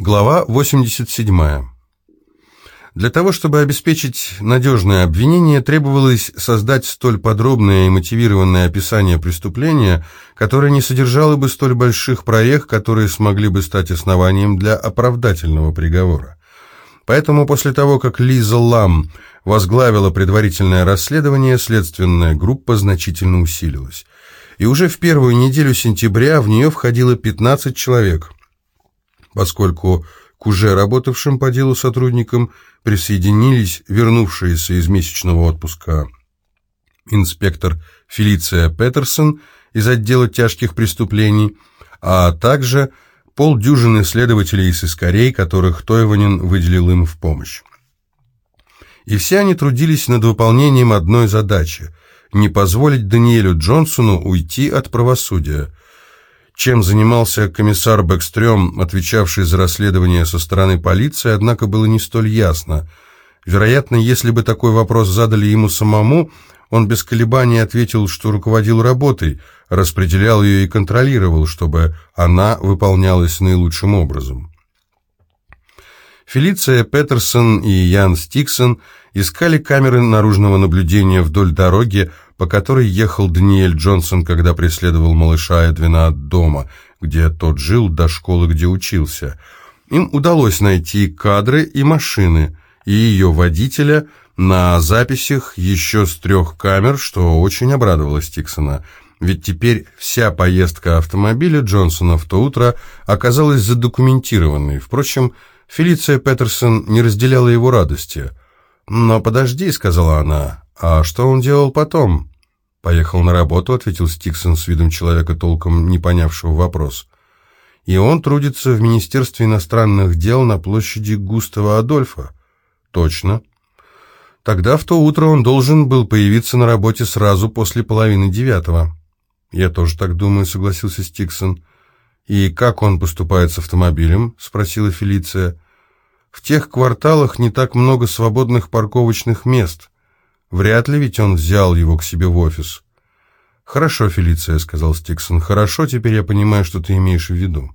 Глава 87. Для того, чтобы обеспечить надежное обвинение, требовалось создать столь подробное и мотивированное описание преступления, которое не содержало бы столь больших проех, которые смогли бы стать основанием для оправдательного приговора. Поэтому после того, как Лиза Лам возглавила предварительное расследование, следственная группа значительно усилилась. И уже в первую неделю сентября в нее входило 15 человек – поскольку к уже работавшим по делу сотрудникам присоединились вернувшиеся из месячного отпуска инспектор Фелиция Петерсон из отдела тяжких преступлений, а также полдюжины следователей и сыскарей, которых Тойванин выделил им в помощь. И все они трудились над выполнением одной задачи – не позволить Даниэлю Джонсону уйти от правосудия – чем занимался комиссар Бэкстрём, отвечавший за расследование со стороны полиции, однако было не столь ясно. Вероятно, если бы такой вопрос задали ему самому, он без колебаний ответил, что руководил работой, распределял ее и контролировал, чтобы она выполнялась наилучшим образом. Фелиция Петерсон и Ян Стиксон искали камеры наружного наблюдения вдоль дороги, по которой ехал Даниэль Джонсон, когда преследовал малыша Эдвина от дома, где тот жил, до школы, где учился. Им удалось найти кадры и машины, и ее водителя на записях еще с трех камер, что очень обрадовало Стиксона. Ведь теперь вся поездка автомобиля Джонсона в то утро оказалась задокументированной. Впрочем, Фелиция Петерсон не разделяла его радости. «Но подожди», — сказала она, — «а что он делал потом?» «Поехал на работу», — ответил Стиксон с видом человека, толком не понявшего вопрос. «И он трудится в Министерстве иностранных дел на площади Густава Адольфа». «Точно». «Тогда в то утро он должен был появиться на работе сразу после половины девятого». «Я тоже так думаю», — согласился Стиксон. «И как он поступает с автомобилем?» — спросила Фелиция. «В тех кварталах не так много свободных парковочных мест». Вряд ли ведь он взял его к себе в офис. «Хорошо, Фелиция», — сказал Стиксон. «Хорошо, теперь я понимаю, что ты имеешь в виду».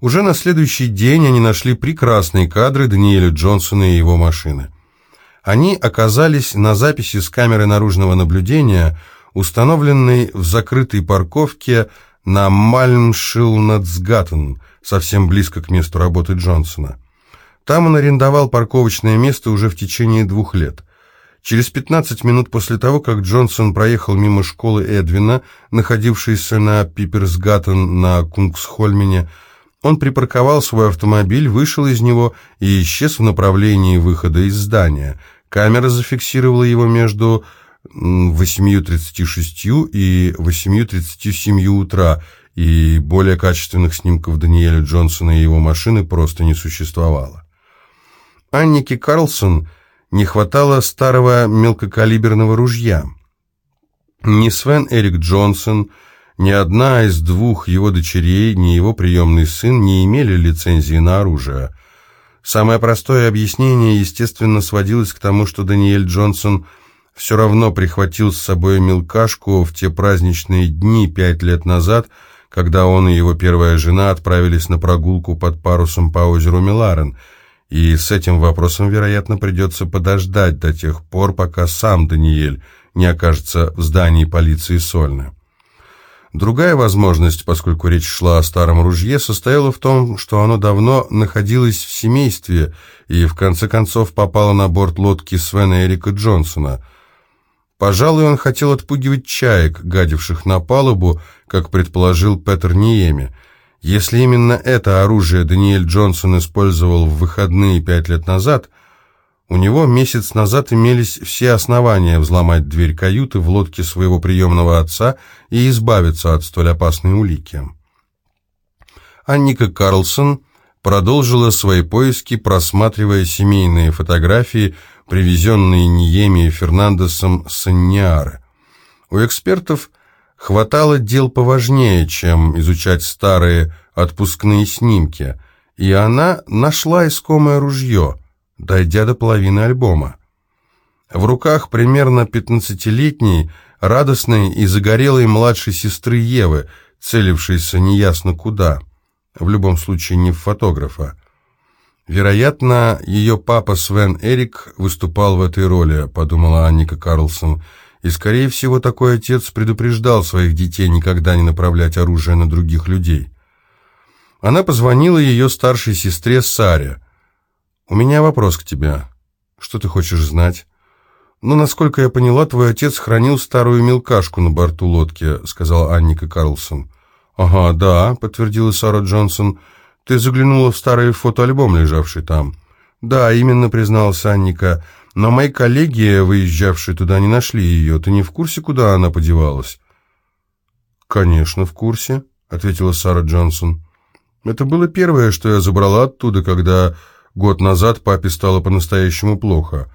Уже на следующий день они нашли прекрасные кадры Даниэля Джонсона и его машины. Они оказались на записи с камеры наружного наблюдения, установленной в закрытой парковке на Мальмшилнацгаттен, совсем близко к месту работы Джонсона. Там он арендовал парковочное место уже в течение двух лет. Через 15 минут после того, как Джонсон проехал мимо школы Эдвина, находившейся на Пиперсгаттен на Кунгсхольмене, он припарковал свой автомобиль, вышел из него и исчез в направлении выхода из здания. Камера зафиксировала его между 8.36 и 8.37 утра, и более качественных снимков Даниэля Джонсона и его машины просто не существовало. Аннике Карлсон не хватало старого мелкокалиберного ружья. Ни Свен Эрик Джонсон, ни одна из двух его дочерей, ни его приемный сын не имели лицензии на оружие. Самое простое объяснение, естественно, сводилось к тому, что Даниэль Джонсон все равно прихватил с собой мелкашку в те праздничные дни пять лет назад, когда он и его первая жена отправились на прогулку под парусом по озеру Миларен – и с этим вопросом, вероятно, придется подождать до тех пор, пока сам Даниэль не окажется в здании полиции Сольны. Другая возможность, поскольку речь шла о старом ружье, состояла в том, что оно давно находилось в семействе и в конце концов попало на борт лодки Свена Эрика Джонсона. Пожалуй, он хотел отпугивать чаек, гадивших на палубу, как предположил Петер Ниеми, если именно это оружие Даниэль Джонсон использовал в выходные пять лет назад, у него месяц назад имелись все основания взломать дверь каюты в лодке своего приемного отца и избавиться от столь опасной улики. Анника Карлсон продолжила свои поиски, просматривая семейные фотографии, привезенные Ниеми и Фернандесом с Анниары. У экспертов – Хватало дел поважнее, чем изучать старые отпускные снимки, и она нашла искомое ружье, дойдя до половины альбома. В руках примерно пятнадцатилетней, радостной и загорелой младшей сестры Евы, целившейся неясно куда. в любом случае не в фотографа. Вероятно, ее папа Свен Эрик выступал в этой роли, подумала Анника Карлсон, и, скорее всего, такой отец предупреждал своих детей никогда не направлять оружие на других людей. Она позвонила ее старшей сестре Саре. «У меня вопрос к тебе. Что ты хочешь знать?» «Ну, насколько я поняла, твой отец хранил старую мелкашку на борту лодки», — сказала Анника Карлсон. «Ага, да», — подтвердила Сара Джонсон. «Ты заглянула в старый фотоальбом, лежавший там». «Да, именно», — призналась Анника. «Но мои коллеги, выезжавшие туда, не нашли ее. Ты не в курсе, куда она подевалась?» «Конечно, в курсе», — ответила Сара Джонсон. Это было первое, что я забрала оттуда, когда год назад папе стало по-настоящему плохо.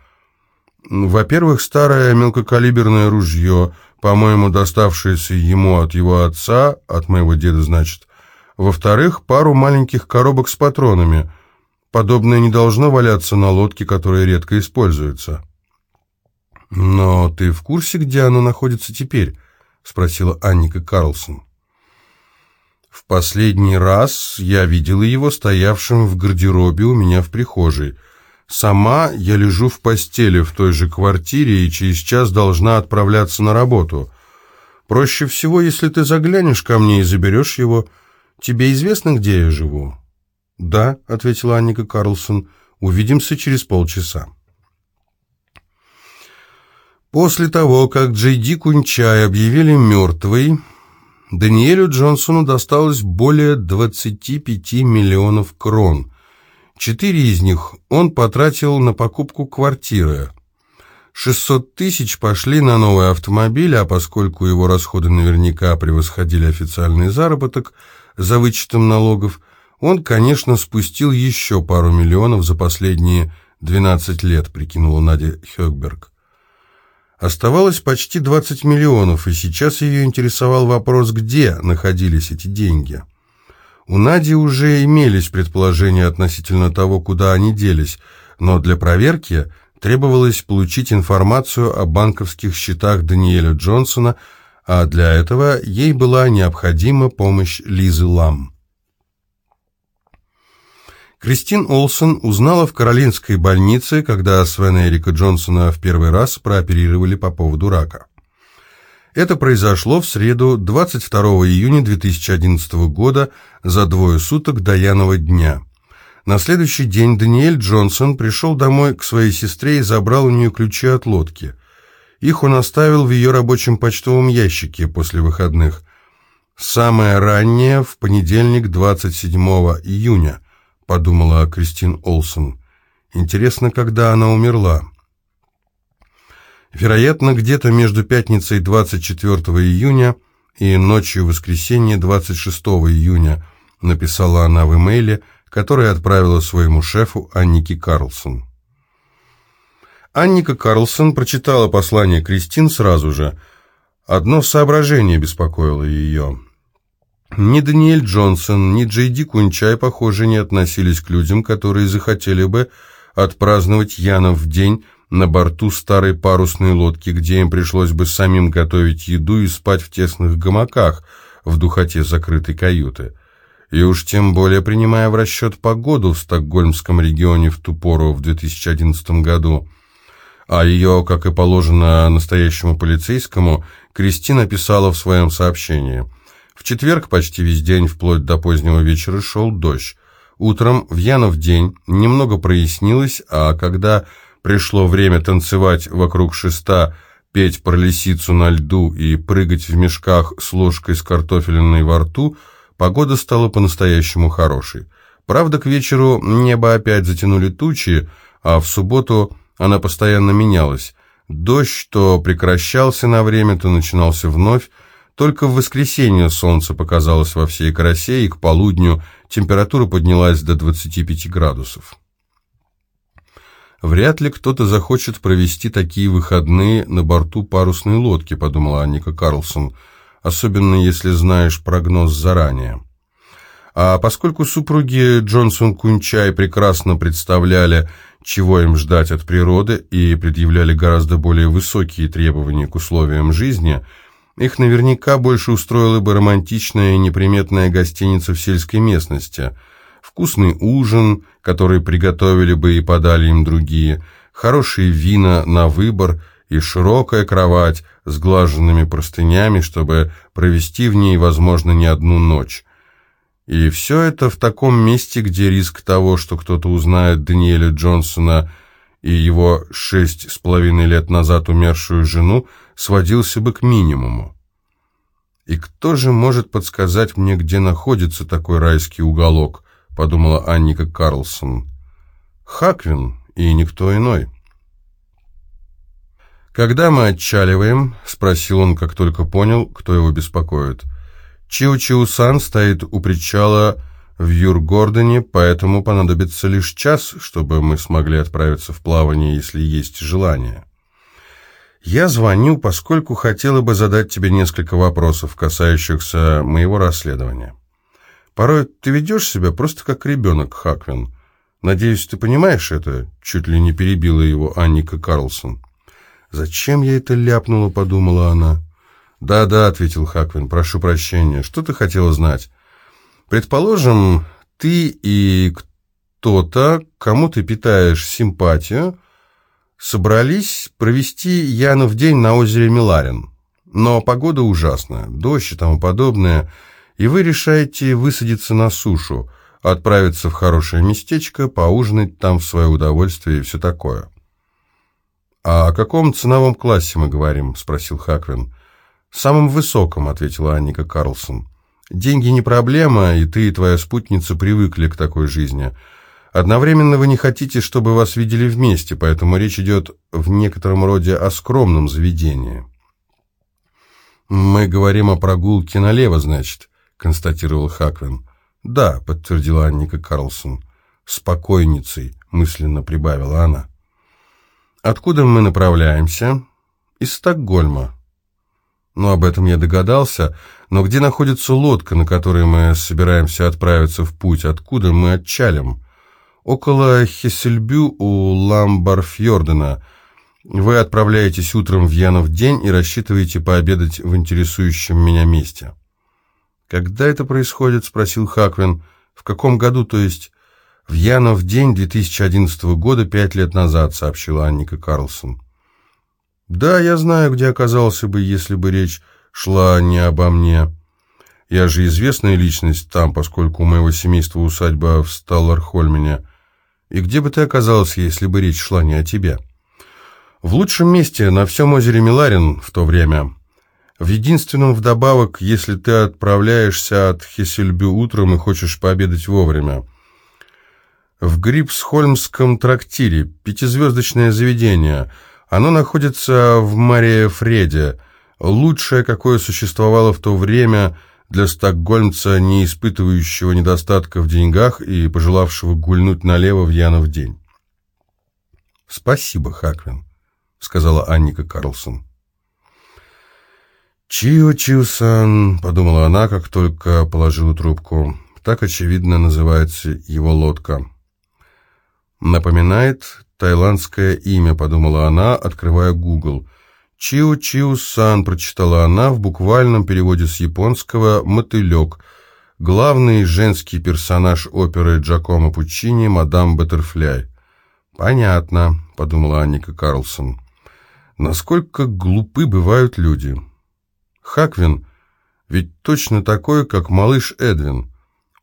Во-первых, старое мелкокалиберное ружье, по-моему, доставшееся ему от его отца, от моего деда, значит. Во-вторых, пару маленьких коробок с патронами. Подобное не должно валяться на лодке, которая редко используется. «Но ты в курсе, где оно находится теперь?» — спросила Анника Карлсон. В последний раз я видела его стоявшим в гардеробе у меня в прихожей. Сама я лежу в постели в той же квартире и через час должна отправляться на работу. Проще всего, если ты заглянешь ко мне и заберешь его. Тебе известно, где я живу?» «Да», — ответила Анника Карлсон, — «увидимся через полчаса». После того, как Джей Ди Кунчай объявили мертвой, Даниэлю Джонсону досталось более 25 миллионов крон. Четыре из них он потратил на покупку квартиры. 600 тысяч пошли на новый автомобиль, а поскольку его расходы наверняка превосходили официальный заработок за вычетом налогов, он, конечно, спустил еще пару миллионов за последние 12 лет, прикинула Надя Хёкберг. Оставалось почти 20 миллионов, и сейчас ее интересовал вопрос, где находились эти деньги. У Нади уже имелись предположения относительно того, куда они делись, но для проверки требовалось получить информацию о банковских счетах Даниэля Джонсона, а для этого ей была необходима помощь Лизы Лам. Кристин Олсон узнала в Каролинской больнице, когда Свена Эрика Джонсона в первый раз прооперировали по поводу рака. Это произошло в среду 22 июня 2011 года за двое суток до Янова дня. На следующий день Даниэль Джонсон пришел домой к своей сестре и забрал у нее ключи от лодки. Их он оставил в ее рабочем почтовом ящике после выходных. Самое раннее в понедельник 27 июня – подумала Кристин Олсон. Интересно, когда она умерла. Вероятно, где-то между пятницей 24 июня и ночью воскресенья 26 июня, написала она в имейле, который отправила своему шефу Аннике Карлсон. Анника Карлсон прочитала послание Кристин сразу же. Одно соображение беспокоило ее. Ни Даниэль Джонсон, ни Джей Ди Кунчай, похоже, не относились к людям, которые захотели бы отпраздновать Янов день на борту старой парусной лодки, где им пришлось бы самим готовить еду и спать в тесных гамаках в духоте закрытой каюты. И уж тем более принимая в расчет погоду в Стокгольмском регионе в ту пору, в 2011 году. А ее, как и положено настоящему полицейскому, Кристина писала в своем сообщении – в четверг почти весь день, вплоть до позднего вечера, шел дождь. Утром в Янов день немного прояснилось, а когда пришло время танцевать вокруг шеста, петь про лисицу на льду и прыгать в мешках с ложкой с картофелиной во рту, погода стала по-настоящему хорошей. Правда, к вечеру небо опять затянули тучи, а в субботу она постоянно менялась. Дождь то прекращался на время, то начинался вновь, только в воскресенье солнце показалось во всей красе, и к полудню температура поднялась до 25 градусов. «Вряд ли кто-то захочет провести такие выходные на борту парусной лодки», подумала Анника Карлсон, особенно если знаешь прогноз заранее. А поскольку супруги Джонсон Кунчай прекрасно представляли, чего им ждать от природы и предъявляли гораздо более высокие требования к условиям жизни – Их наверняка больше устроила бы романтичная и неприметная гостиница в сельской местности. Вкусный ужин, который приготовили бы и подали им другие, хорошие вина на выбор и широкая кровать с глаженными простынями, чтобы провести в ней, возможно, не одну ночь. И все это в таком месте, где риск того, что кто-то узнает Даниэля Джонсона и его шесть с половиной лет назад умершую жену, сводился бы к минимуму. «И кто же может подсказать мне, где находится такой райский уголок?» — подумала Анника Карлсон. «Хаквин и никто иной». «Когда мы отчаливаем?» — спросил он, как только понял, кто его беспокоит. — Чиу-Чиу-Сан стоит у причала в Юргордоне, поэтому понадобится лишь час, чтобы мы смогли отправиться в плавание, если есть желание. Я звоню, поскольку хотела бы задать тебе несколько вопросов, касающихся моего расследования. Порой ты ведешь себя просто как ребенок, Хаквин. Надеюсь, ты понимаешь это?» Чуть ли не перебила его Анника Карлсон. «Зачем я это ляпнула?» — подумала она. «Да-да», — ответил Хаквин, — «прошу прощения. Что ты хотела знать?» «Предположим, ты и кто-то, кому ты питаешь симпатию, собрались провести Янов день на озере Миларин. Но погода ужасная, дождь и тому подобное, и вы решаете высадиться на сушу, отправиться в хорошее местечко, поужинать там в свое удовольствие и все такое». «А о каком ценовом классе мы говорим?» — спросил Хаквин. «Самым высоком», — ответила Анника Карлсон. «Деньги не проблема, и ты и твоя спутница привыкли к такой жизни. Одновременно вы не хотите, чтобы вас видели вместе, поэтому речь идет в некотором роде о скромном заведении». «Мы говорим о прогулке налево, значит», — констатировал Хаквин. «Да», — подтвердила Анника Карлсон. «Спокойницей», — мысленно прибавила она. «Откуда мы направляемся?» «Из Стокгольма». Ну, об этом я догадался. Но где находится лодка, на которой мы собираемся отправиться в путь? Откуда мы отчалим? Около Хессельбю у Ламбарфьордена. Вы отправляетесь утром в Янов день и рассчитываете пообедать в интересующем меня месте. «Когда это происходит?» — спросил Хаквин. «В каком году, то есть?» «В Янов день 2011 года, пять лет назад», — сообщила Анника Карлсон. Да, я знаю, где оказался бы, если бы речь шла не обо мне. Я же известная личность там, поскольку у моего семейства усадьба в Сталлархольмене. И где бы ты оказался, если бы речь шла не о тебе? В лучшем месте на всем озере Миларин в то время. В единственном вдобавок, если ты отправляешься от Хессельбю утром и хочешь пообедать вовремя. В Грипсхольмском трактире, пятизвездочное заведение – оно находится в Мария Фреде, лучшее, какое существовало в то время для стокгольмца, не испытывающего недостатка в деньгах и пожелавшего гульнуть налево в Янов день. «Спасибо, Хаквин», — сказала Анника Карлсон. «Чио-Чио-сан», — подумала она, как только положила трубку. Так, очевидно, называется его лодка. Напоминает Таиландское имя, подумала она, открывая Google. Чио Чио Сан прочитала она в буквальном переводе с японского «мотылек», главный женский персонаж оперы Джакомо Пуччини «Мадам Баттерфляй». «Понятно», — подумала Анника Карлсон. «Насколько глупы бывают люди». Хаквин ведь точно такой, как малыш Эдвин.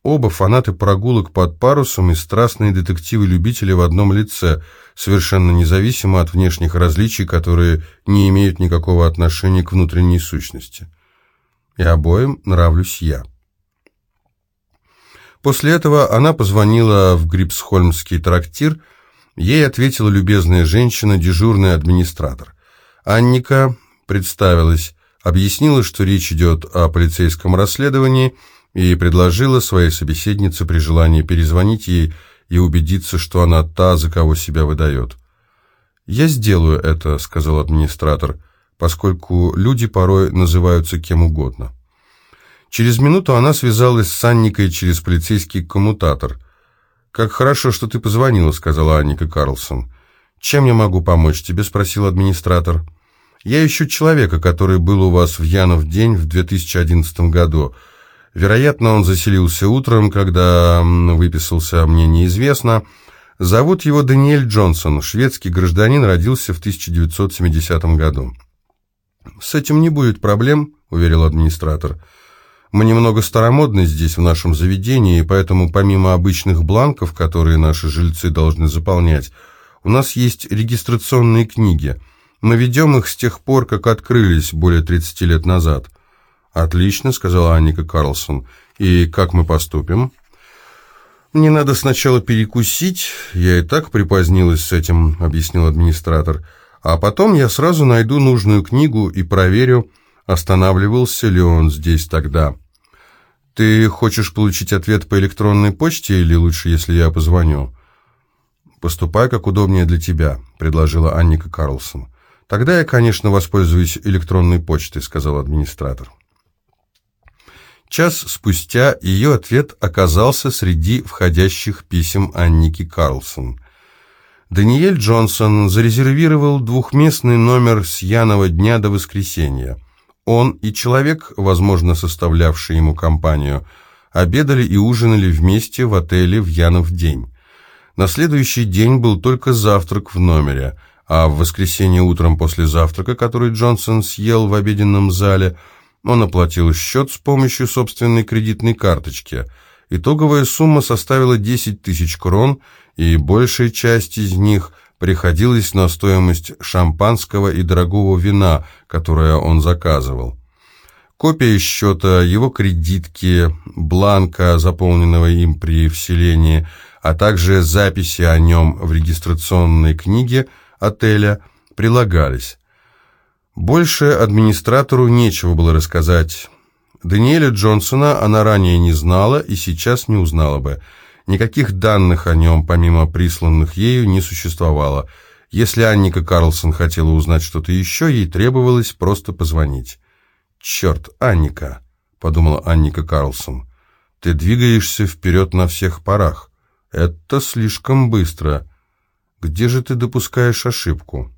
Оба фанаты прогулок под парусом и страстные детективы-любители в одном лице, совершенно независимо от внешних различий, которые не имеют никакого отношения к внутренней сущности. И обоим нравлюсь я. После этого она позвонила в Грипсхольмский трактир, ей ответила любезная женщина, дежурный администратор. Анника представилась, объяснила, что речь идет о полицейском расследовании – и предложила своей собеседнице при желании перезвонить ей и убедиться, что она та, за кого себя выдает. «Я сделаю это», — сказал администратор, поскольку люди порой называются кем угодно. Через минуту она связалась с Анникой через полицейский коммутатор. «Как хорошо, что ты позвонила», — сказала Анника Карлсон. «Чем я могу помочь тебе?» — спросил администратор. Я ищу человека, который был у вас в Янов день в 2011 году. Вероятно, он заселился утром, когда выписался, мне неизвестно. Зовут его Даниэль Джонсон, шведский гражданин, родился в 1970 году. «С этим не будет проблем», — уверил администратор. «Мы немного старомодны здесь, в нашем заведении, поэтому помимо обычных бланков, которые наши жильцы должны заполнять, у нас есть регистрационные книги. Мы ведем их с тех пор, как открылись, более 30 лет назад». «Отлично», — сказала Анника Карлсон. «И как мы поступим?» «Мне надо сначала перекусить, я и так припозднилась с этим», — объяснил администратор. «А потом я сразу найду нужную книгу и проверю, останавливался ли он здесь тогда». «Ты хочешь получить ответ по электронной почте или лучше, если я позвоню?» «Поступай, как удобнее для тебя», — предложила Анника Карлсон. «Тогда я, конечно, воспользуюсь электронной почтой», — сказал администратор. Час спустя ее ответ оказался среди входящих писем Анники Карлсон. Даниэль Джонсон зарезервировал двухместный номер с Янова дня до воскресенья. Он и человек, возможно, составлявший ему компанию, обедали и ужинали вместе в отеле в Янов день. На следующий день был только завтрак в номере, а в воскресенье утром после завтрака, который Джонсон съел в обеденном зале – он оплатил счет с помощью собственной кредитной карточки. Итоговая сумма составила 10 тысяч крон, и большая часть из них приходилась на стоимость шампанского и дорогого вина, которое он заказывал. Копия счета, его кредитки, бланка, заполненного им при вселении, а также записи о нем в регистрационной книге отеля прилагались. Больше администратору нечего было рассказать. Даниэля Джонсона она ранее не знала и сейчас не узнала бы. Никаких данных о нем, помимо присланных ею, не существовало. Если Анника Карлсон хотела узнать что-то еще, ей требовалось просто позвонить. «Черт, Анника!» — подумала Анника Карлсон. «Ты двигаешься вперед на всех парах. Это слишком быстро. Где же ты допускаешь ошибку?»